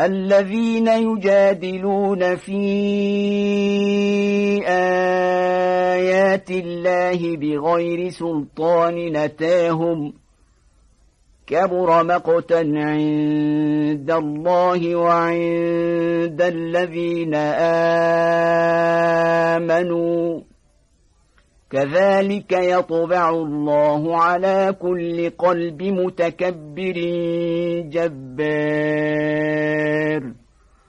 الذين يجادلون في آيات الله بغير سلطان نتاهم كبر مقتا عند الله وعند الذين آمنوا كذلك يطبع الله على كل قلب متكبر جبار